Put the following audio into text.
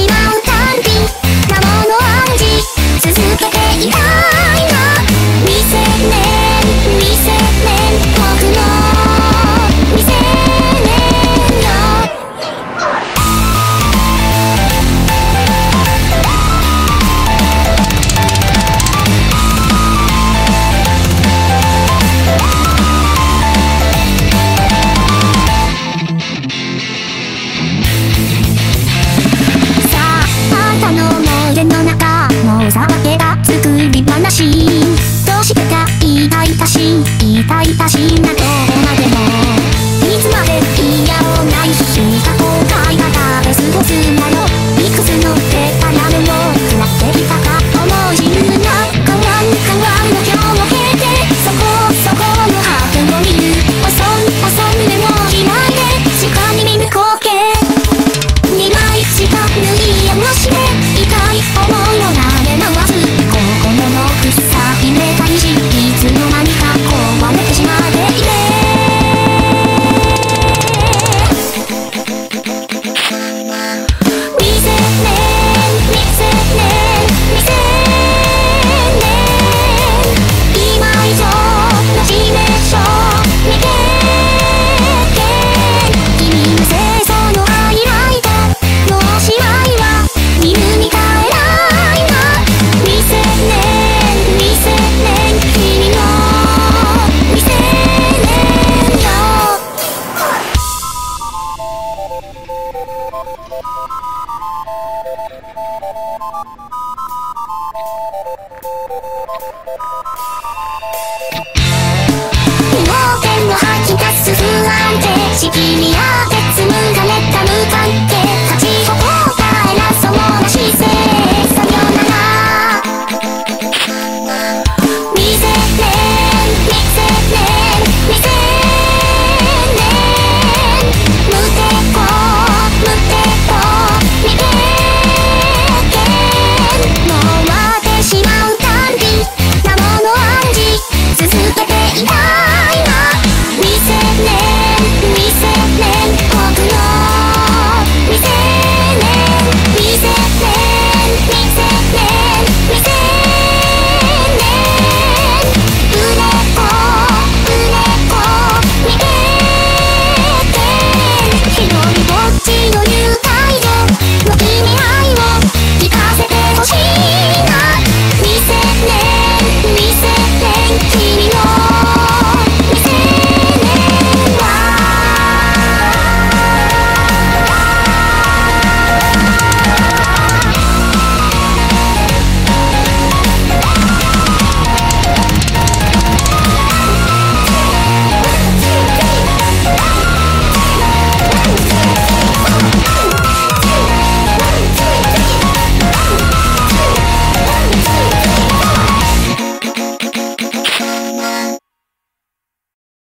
しまうたしいたいたしなと式に合わせ